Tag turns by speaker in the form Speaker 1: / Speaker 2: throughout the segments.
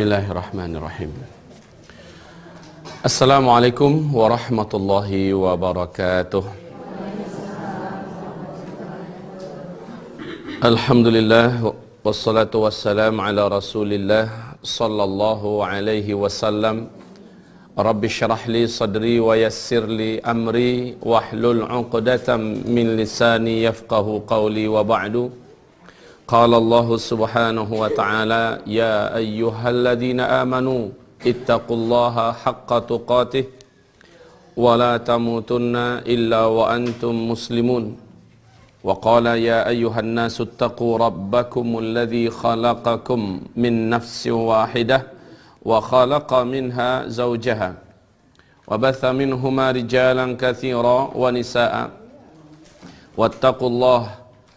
Speaker 1: Bismillahirrahmanirrahim. Assalamualaikum warahmatullahi wabarakatuh. Alhamdulillah wassalatu wassalam ala Rasulillah sallallahu alaihi wasallam. Rabbi syrah li sadri wa yassir li amri wahlul 'uqdatam min lisani yafqahu qawli wa ba'du. قال الله سبحانه وتعالى يا أيها الذين آمنوا اتقوا الله حق تقاته ولا تموتن إلا وأنتم مسلمون وقال يا أيها الناس اتقوا ربكم الذي خلقكم من نفس واحدة وخلق منها زوجها وبث منهما رجالا كثيرا ونساء واتقوا الله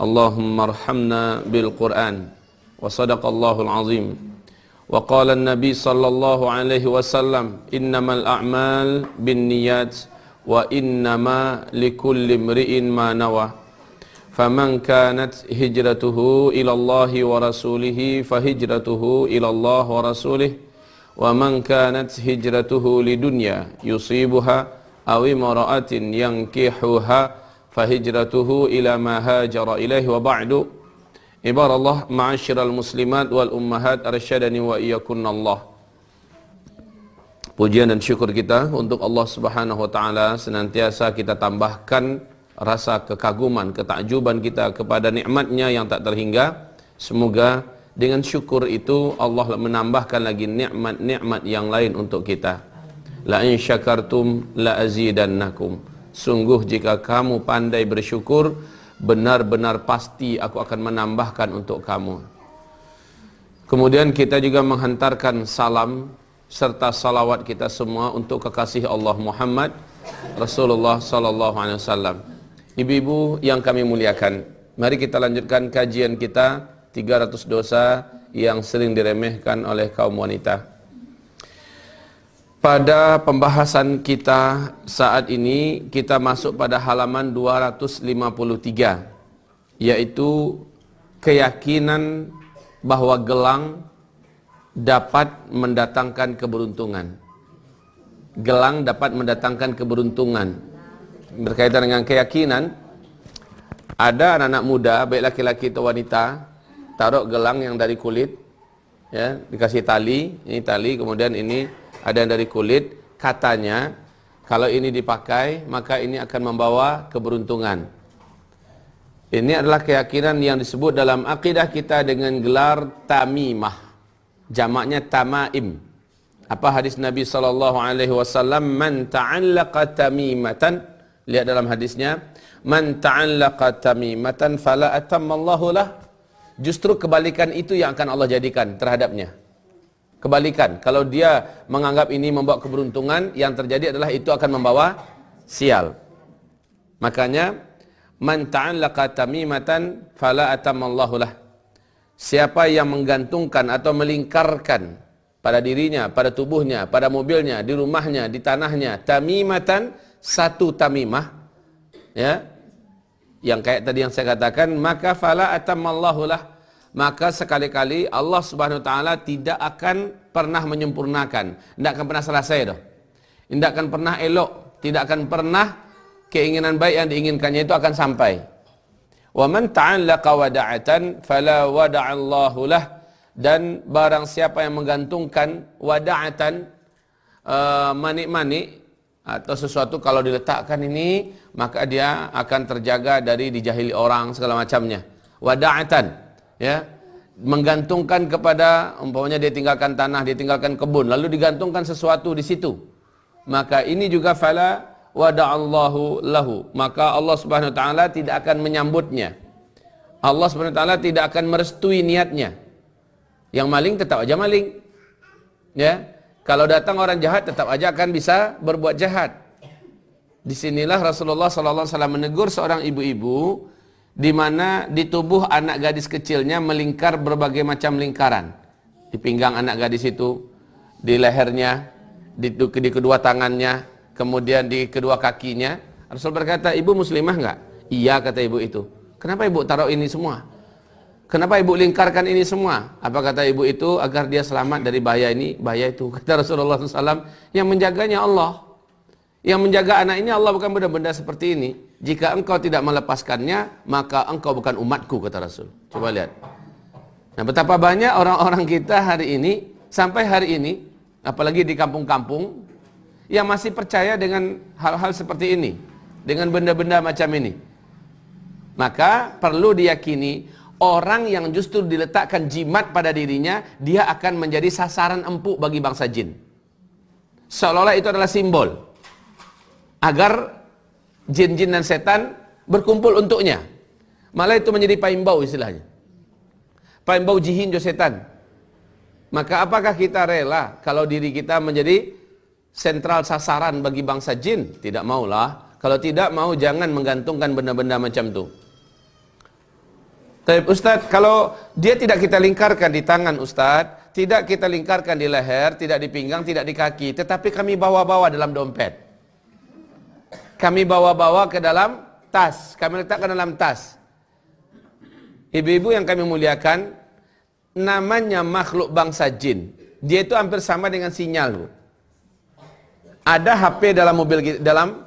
Speaker 1: اللهم ارحمنا بالقرآن وصدق الله العظيم وقال النبي صلى الله عليه وسلم إنما الأعمال بالنيات وإنما لكل امرئ ما نوى فمن كانت هجرته إلى الله ورسوله فهجرته إلى الله ورسوله ومن كانت هجرته لدنيا يصيبها أو امرأة ينكحها fahijratuhu ila ma hajara ilaihi wa ba'du ibarallah ma'asyiral muslimat wal ummahat arsyadani wa Pujian dan syukur kita untuk Allah Subhanahu wa taala senantiasa kita tambahkan rasa kekaguman, ketakjuban kita kepada nikmatnya yang tak terhingga. Semoga dengan syukur itu Allah menambahkan lagi nikmat-nikmat yang lain untuk kita. La in syakartum la azidannakum. Sungguh jika kamu pandai bersyukur Benar-benar pasti aku akan menambahkan untuk kamu. Kemudian kita juga menghantarkan salam Serta salawat kita semua untuk kekasih Allah Muhammad Rasulullah Sallallahu Alaihi Wasallam. Ibu-ibu yang kami muliakan Mari kita lanjutkan kajian kita 300 dosa yang sering diremehkan oleh kaum wanita pada pembahasan kita saat ini kita masuk pada halaman 253 yaitu keyakinan bahwa gelang dapat mendatangkan keberuntungan. Gelang dapat mendatangkan keberuntungan. Berkaitan dengan keyakinan ada anak-anak muda baik laki-laki atau wanita taruh gelang yang dari kulit ya dikasih tali, ini tali kemudian ini ada yang dari kulit, katanya kalau ini dipakai maka ini akan membawa keberuntungan. Ini adalah keyakinan yang disebut dalam akidah kita dengan gelar tamimah. Jamaknya tamaim. Apa hadis Nabi sallallahu alaihi wasallam man ta'allaqa tamimatan lihat dalam hadisnya man ta'allaqa tamimatan fala lah justru kebalikan itu yang akan Allah jadikan terhadapnya Kebalikan, kalau dia menganggap ini membawa keberuntungan, yang terjadi adalah itu akan membawa sial. Makanya, man ta'allaqa tamimatan fala atamallahu lah. Siapa yang menggantungkan atau melingkarkan pada dirinya, pada tubuhnya, pada mobilnya, di rumahnya, di tanahnya, tamimatan satu tamimah, ya, yang kayak tadi yang saya katakan, maka fala atamallahu lah maka sekali-kali Allah Subhanahu wa taala tidak akan pernah menyempurnakan, tidak akan pernah selesai dah. Tidak akan pernah elok, tidak akan pernah keinginan baik yang diinginkannya itu akan sampai. Wa man ta'allaqa wada'atan fala wada'allahu lah dan barang siapa yang menggantungkan wada'atan uh, manik-manik atau sesuatu kalau diletakkan ini maka dia akan terjaga dari dijahili orang segala macamnya. Wada'atan ya menggantungkan kepada umpamanya dia tinggalkan tanah, dia tinggalkan kebun, lalu digantungkan sesuatu di situ. Maka ini juga fala wada'allahu lahu. Maka Allah Subhanahu wa taala tidak akan menyambutnya. Allah Subhanahu wa taala tidak akan merestui niatnya. Yang maling tetap aja maling. Ya. Kalau datang orang jahat tetap aja akan bisa berbuat jahat. Di sinilah Rasulullah SAW menegur seorang ibu-ibu di mana di tubuh anak gadis kecilnya melingkar berbagai macam lingkaran. Di pinggang anak gadis itu, di lehernya, di, di kedua tangannya, kemudian di kedua kakinya. Rasul berkata, ibu muslimah enggak? Iya kata ibu itu. Kenapa ibu taruh ini semua? Kenapa ibu lingkarkan ini semua? Apa kata ibu itu? Agar dia selamat dari bahaya ini, bahaya itu. Kata Rasulullah SAW, yang menjaganya Allah. Yang menjaga anak ini Allah bukan benda-benda seperti ini. Jika engkau tidak melepaskannya, maka engkau bukan umatku, kata Rasul. Coba lihat. Nah, betapa banyak orang-orang kita hari ini, sampai hari ini, apalagi di kampung-kampung, yang masih percaya dengan hal-hal seperti ini. Dengan benda-benda macam ini. Maka perlu diyakini orang yang justru diletakkan jimat pada dirinya, dia akan menjadi sasaran empuk bagi bangsa jin. Seolah-olah itu adalah simbol. Agar jin-jin dan setan berkumpul untuknya. Malah itu menjadi paimbau istilahnya. Paimbau jihin jo setan. Maka apakah kita rela kalau diri kita menjadi sentral sasaran bagi bangsa jin? Tidak maulah. Kalau tidak mau jangan menggantungkan benda-benda macam itu. Tapi Ustaz, kalau dia tidak kita lingkarkan di tangan Ustaz, tidak kita lingkarkan di leher, tidak di pinggang, tidak di kaki, tetapi kami bawa-bawa dalam dompet. Kami bawa-bawa ke dalam tas, kami letakkan dalam tas. Ibu-ibu yang kami muliakan, namanya makhluk bangsa jin. Dia itu hampir sama dengan sinyal, Bu. Ada HP dalam mobil dalam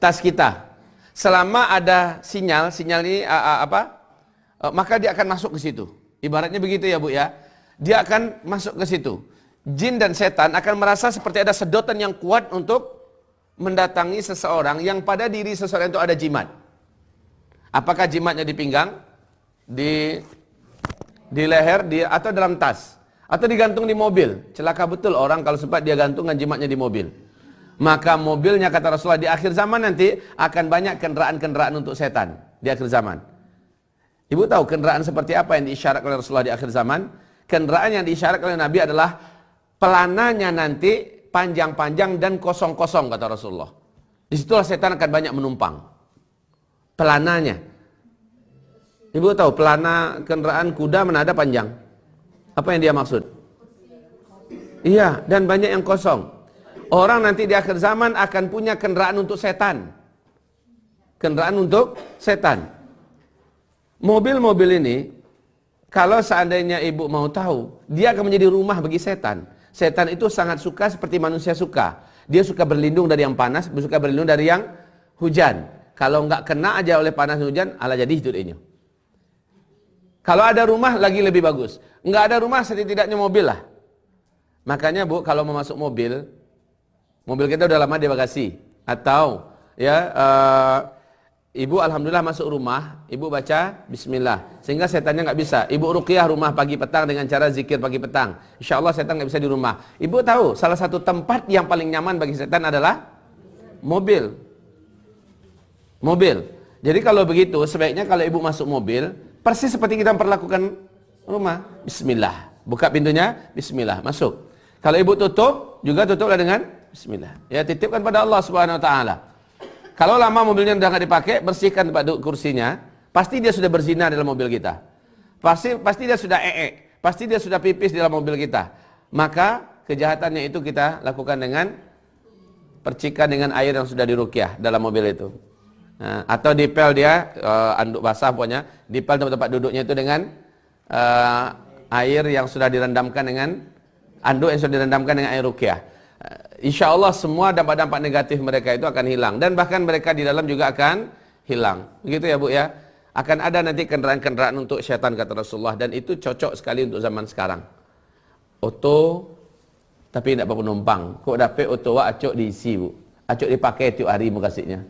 Speaker 1: tas kita. Selama ada sinyal, sinyal ini apa? Eh, maka dia akan masuk ke situ. Ibaratnya begitu ya Bu ya. Dia akan masuk ke situ. Jin dan setan akan merasa seperti ada sedotan yang kuat untuk mendatangi seseorang yang pada diri seseorang itu ada jimat. Apakah jimatnya di pinggang, di di leher, di atau dalam tas, atau digantung di mobil. Celaka betul orang kalau sempat dia gantungkan jimatnya di mobil. Maka mobilnya kata Rasulullah di akhir zaman nanti akan banyak kendaraan-kendaraan untuk setan di akhir zaman. Ibu tahu kendaraan seperti apa yang diisyaratkan oleh Rasulullah di akhir zaman? Kendaraan yang diisyaratkan oleh Nabi adalah pelananya nanti panjang-panjang dan kosong-kosong kata Rasulullah. Di situlah setan akan banyak menumpang. Pelananya. Ibu tahu pelana kendaraan kuda mana ada panjang? Apa yang dia maksud? Iya, dan banyak yang kosong. Orang nanti di akhir zaman akan punya kendaraan untuk setan. Kendaraan untuk setan. Mobil-mobil ini, kalau seandainya ibu mau tahu, dia akan menjadi rumah bagi setan. Setan itu sangat suka seperti manusia suka. Dia suka berlindung dari yang panas, suka berlindung dari yang hujan. Kalau nggak kena aja oleh panas hujan, ala jadi hidupnya. Kalau ada rumah lagi lebih bagus. Nggak ada rumah setidaknya mobil lah. Makanya bu, kalau mau masuk mobil, mobil kita udah lama di bagasi. Atau ya uh, Ibu alhamdulillah masuk rumah, ibu baca bismillah. Sehingga setannya nggak bisa. Ibu ruqyah rumah pagi petang dengan cara zikir pagi petang. Insya Allah setan nggak bisa di rumah. Ibu tahu salah satu tempat yang paling nyaman bagi setan adalah mobil. Mobil. Jadi kalau begitu sebaiknya kalau ibu masuk mobil persis seperti kita memperlakukan rumah. Bismillah. Buka pintunya, bismillah, masuk. Kalau ibu tutup, juga tutuplah dengan bismillah. Ya titipkan pada Allah Subhanahu wa taala. Kalau lama mobilnya nggak dipakai, bersihkan tempat duduk kursinya. Pasti dia sudah berzina dalam mobil kita. Pasti pasti dia sudah ee, pasti dia sudah pipis dalam mobil kita. Maka kejahatannya itu kita lakukan dengan percikan dengan air yang sudah dirukyah dalam mobil itu. Nah, atau dipel dia uh, anduk basah pokoknya, dipel tempat-tempat duduknya itu dengan uh, air yang sudah direndamkan dengan anduk yang sudah direndamkan dengan air rukyah. Insya Allah semua dampak-dampak negatif mereka itu akan hilang dan bahkan mereka di dalam juga akan hilang. Begitu ya Bu ya. Akan ada nanti kendaraan-kendaraan untuk syaitan kata Rasulullah dan itu cocok sekali untuk zaman sekarang. Oto tapi tidak penumpang. Kok dapat oto wa acok diisi Bu. Acok dipakai tiap hari kasihnya.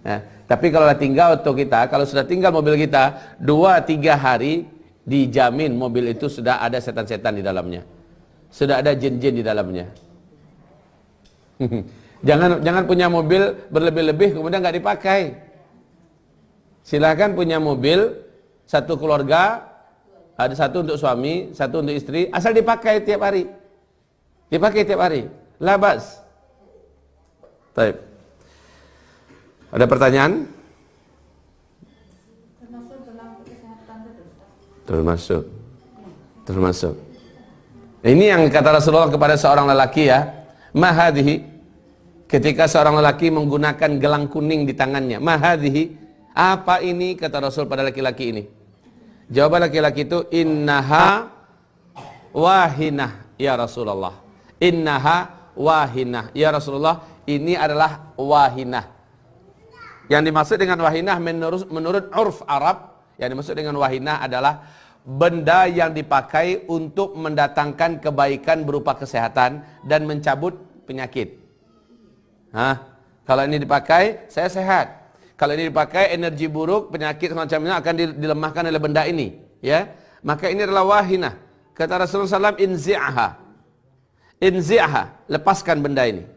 Speaker 1: Ya. Tapi kalau tinggal oto kita, kalau sudah tinggal mobil kita, dua tiga hari dijamin mobil itu sudah ada setan-setan di dalamnya. Sudah ada jin-jin di dalamnya. jangan jangan punya mobil berlebih-lebih kemudian nggak dipakai. Silakan punya mobil satu keluarga ada satu untuk suami, satu untuk istri, asal dipakai tiap hari. Dipakai tiap hari. Labas. Baik. Ada pertanyaan? Termasuk. Termasuk. Ini yang kata Rasulullah kepada seorang lelaki ya. Mahadhi. Ketika seorang lelaki menggunakan gelang kuning di tangannya. Mahadhi. Apa ini kata Rasul pada laki-laki ini? Jawaban laki-laki itu innaha wahinah ya Rasulullah. Innaha wahinah ya Rasulullah. Ini adalah wahinah. Yang dimaksud dengan wahinah menurut menurut urf Arab, yang dimaksud dengan wahinah adalah benda yang dipakai untuk mendatangkan kebaikan berupa kesehatan dan mencabut penyakit. Hah? Kalau ini dipakai, saya sehat. Kalau ini dipakai energi buruk, penyakit semacam ini akan dilemahkan oleh benda ini, ya. Maka ini adalah wahinah. Kata Rasulullah SAW, inzi'aha. Inzi'aha, lepaskan benda ini.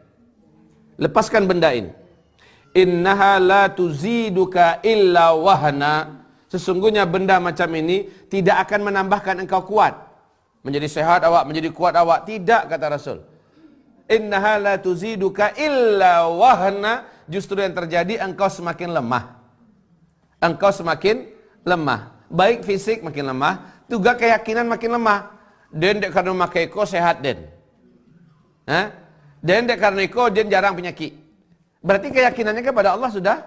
Speaker 1: Lepaskan benda ini. Innaha la tuziduka illa wahna. Sesungguhnya benda macam ini tidak akan menambahkan engkau kuat. Menjadi sehat awak, menjadi kuat awak. Tidak, kata Rasul. Innaha la tuziduka illa wahna justru yang terjadi engkau semakin lemah. Engkau semakin lemah. Baik fisik makin lemah, juga keyakinan makin lemah. Dan dek karena makai ko sehat den. Hah? Dan dek karena ko den jarang penyakit. Berarti keyakinannya kepada Allah sudah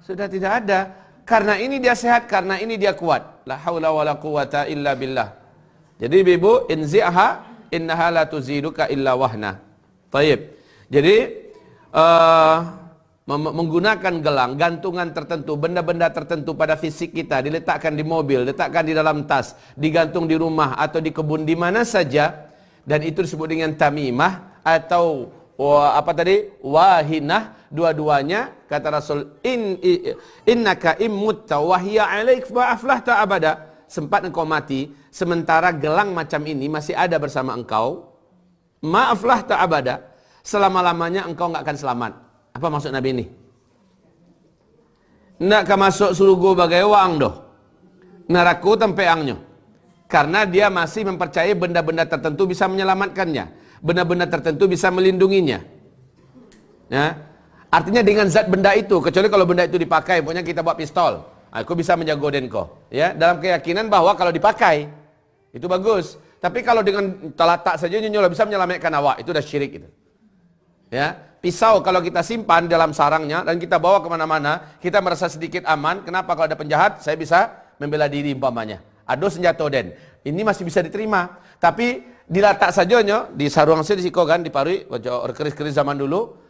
Speaker 1: sudah tidak ada. Karena ini dia sehat, karena ini dia kuat. La haula wala quwata illa billah. Jadi ibu inzi'aha innaha la tuziduka illa wahna. Taib. Jadi uh, menggunakan gelang, gantungan tertentu, benda-benda tertentu pada fisik kita, diletakkan di mobil, letakkan di dalam tas, digantung di rumah atau di kebun di mana saja dan itu disebut dengan tamimah atau apa tadi wahinah dua-duanya kata Rasul in innaka immutta wa hiya alaik fa aflahta abada sempat engkau mati sementara gelang macam ini masih ada bersama engkau maaflah tak abada selama-lamanya engkau enggak akan selamat apa maksud Nabi ini? Nak masuk surga bagai wang doh. Naraku tempe angnya. Karena dia masih mempercayai benda-benda tertentu bisa menyelamatkannya. Benda-benda tertentu bisa melindunginya. Ya. Artinya dengan zat benda itu, kecuali kalau benda itu dipakai, pokoknya kita buat pistol. Aku bisa menjaga denko. Ya, dalam keyakinan bahwa kalau dipakai itu bagus. Tapi kalau dengan telatak saja nyonya bisa menyelamatkan awak, itu udah syirik itu. Ya, pisau kalau kita simpan dalam sarangnya dan kita bawa ke mana-mana, kita merasa sedikit aman. Kenapa kalau ada penjahat, saya bisa membela diri umpamanya. Ado senjata den. Ini masih bisa diterima. Tapi diletak saja nyo, di sarung saya di siko kan, di parui, keris-keris zaman dulu.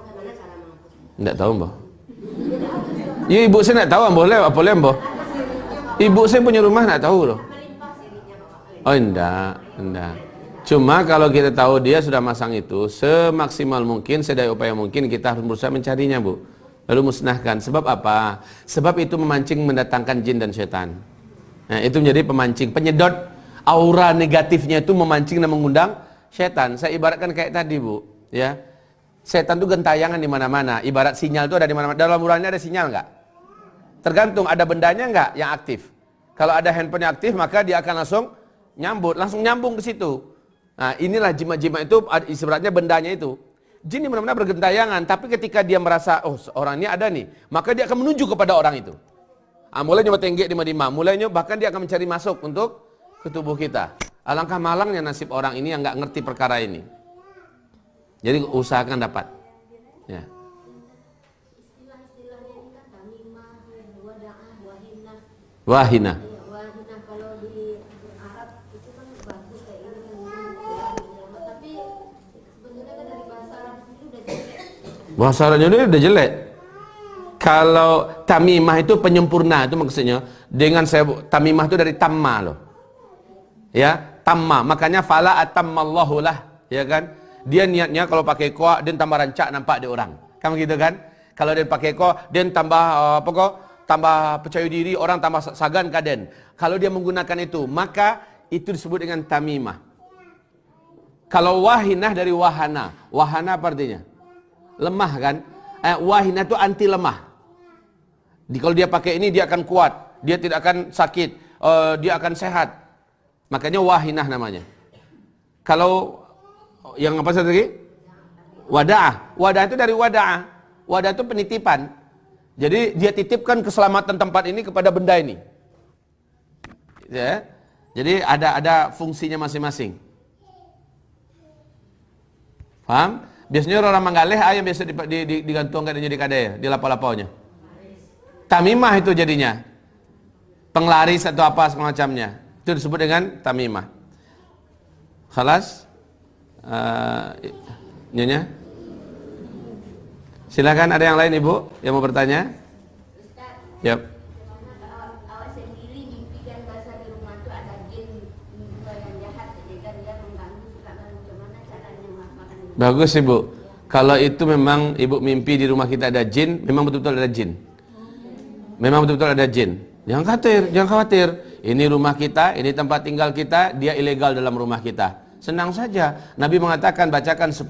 Speaker 1: Tidak tahu mbah. Ya ibu saya nak tahu boleh apa boleh mbah? Ibu saya punya rumah nak tahu loh. Oh enggak, enggak. Cuma kalau kita tahu dia sudah masang itu, semaksimal mungkin, sedaya upaya mungkin kita harus berusaha mencarinya bu. Lalu musnahkan. Sebab apa? Sebab itu memancing mendatangkan jin dan setan. Nah, itu menjadi pemancing, penyedot aura negatifnya itu memancing dan mengundang setan. Saya ibaratkan kayak tadi, Bu, ya. Setan itu gentayangan di mana-mana. Ibarat sinyal itu ada di mana-mana. Dalam urannya ada sinyal nggak? Tergantung ada bendanya nggak yang aktif. Kalau ada handphone yang aktif, maka dia akan langsung nyambut, langsung nyambung ke situ. Nah, inilah jimat-jimat itu sebenarnya bendanya itu. Jin ini benar-benar bergentayangan, tapi ketika dia merasa, oh orang ini ada nih, maka dia akan menuju kepada orang itu. Ah, mulai nyoba tenggek di Madinah, mulainya bahkan dia akan mencari masuk untuk ke tubuh kita. Alangkah malangnya nasib orang ini yang nggak ngerti perkara ini. Jadi usahakan dapat. Ya. Wahina. Bahasa Arabnya ini udah jelek. Kalau tamimah itu penyempurna itu maksudnya dengan saya tamimah itu dari tamma loh ya tamma makanya fala atammallahu lah ya kan Dia niatnya kalau pakai kuah dia tambah rancak nampak dia orang. Kan begitu kan? Kalau dia pakai kuah dia tambah uh, apa kok? Tambah percaya diri, orang tambah sagan kaden. Kalau dia menggunakan itu, maka itu disebut dengan tamimah. Kalau wahinah dari wahana. Wahana apa artinya? Lemah kan? Eh, wahinah itu anti lemah. Di, kalau dia pakai ini dia akan kuat. Dia tidak akan sakit. Uh, dia akan sehat. Makanya wahinah namanya. Kalau yang apa satu lagi? Wada'ah. Wada'ah itu dari wada'ah. Wada'ah itu penitipan. Jadi dia titipkan keselamatan tempat ini kepada benda ini. Ya. Jadi ada ada fungsinya masing-masing. Paham? Biasanya orang menggalih ayam biasa di, di, di, digantungkan jadi kadai di lapau-lapaunya. Tamimah itu jadinya. Penglaris atau apa semacamnya. Itu disebut dengan tamimah. Khalas? Uh, nyonya? Silakan ada yang lain Ibu yang mau bertanya? Yap. Bagus Ibu. Kalau itu memang Ibu mimpi di rumah kita ada jin, memang betul-betul ada jin. Memang betul-betul ada jin. Jangan khawatir, jangan khawatir. Ini rumah kita, ini tempat tinggal kita, dia ilegal dalam rumah kita. Senang saja. Nabi mengatakan bacakan 10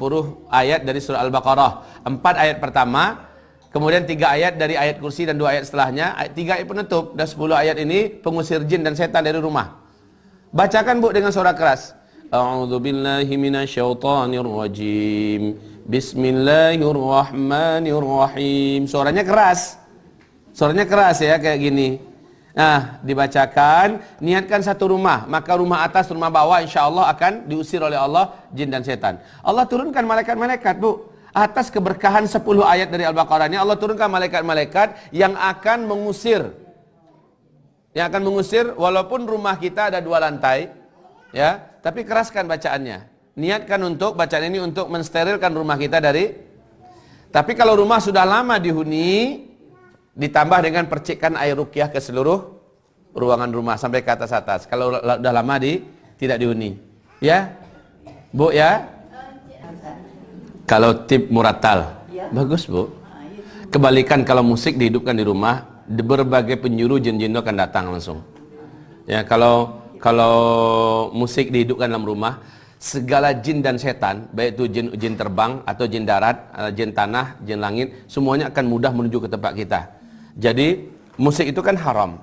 Speaker 1: ayat dari surah Al-Baqarah. 4 ayat pertama, kemudian 3 ayat dari ayat kursi dan 2 ayat setelahnya. 3 ayat penutup. Dan 10 ayat ini pengusir jin dan setan dari rumah. Bacakan Bu dengan suara keras. A'udzu billahi minasyaitonir rajim. Bismillahirrahmanirrahim. Suaranya keras. Suaranya keras ya kayak gini nah dibacakan niatkan satu rumah maka rumah atas rumah bawah insya Allah akan diusir oleh Allah jin dan setan. Allah turunkan malaikat-malaikat bu. Atas keberkahan 10 ayat dari Al-Baqarah ini Allah turunkan malaikat-malaikat yang akan mengusir. Yang akan mengusir walaupun rumah kita ada dua lantai ya tapi keraskan bacaannya. Niatkan untuk bacaan ini untuk mensterilkan rumah kita dari Tapi kalau rumah sudah lama dihuni ditambah dengan percikan air rukyah ke seluruh ruangan rumah sampai ke atas atas. Kalau sudah lama di tidak dihuni. Ya? Bu ya? Kalau tip muratal. Bagus, Bu. Kebalikan kalau musik dihidupkan di rumah, berbagai penyuruh jin-jin akan datang langsung. Ya, kalau kalau musik dihidupkan dalam rumah, segala jin dan setan, baik itu jin jin terbang atau jin darat, eh, jin tanah, jin langit, semuanya akan mudah menuju ke tempat kita. Jadi musik itu kan haram.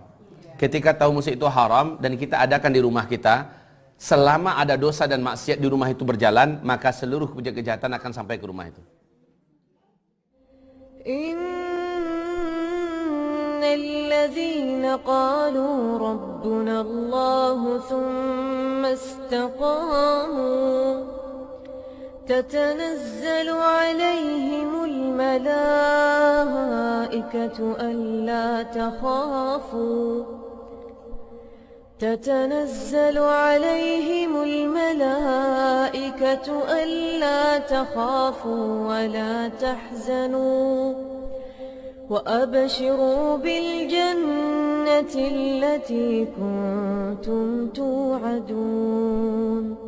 Speaker 1: Ketika tahu musik itu haram dan kita adakan di rumah kita, selama ada dosa dan maksiat di rumah itu berjalan, maka seluruh kejahatan akan sampai ke rumah itu.
Speaker 2: إن الذين قالوا ربنا الله ثم استقاموا تتنزل عليهم الملائكة ألا تخافوا. تتنزل عليهم الملائكة ألا تخافوا ولا تحزنوا. وأبشروا بالجنة التي كنتم توعدون.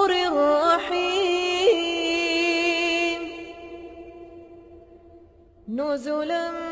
Speaker 2: نزلا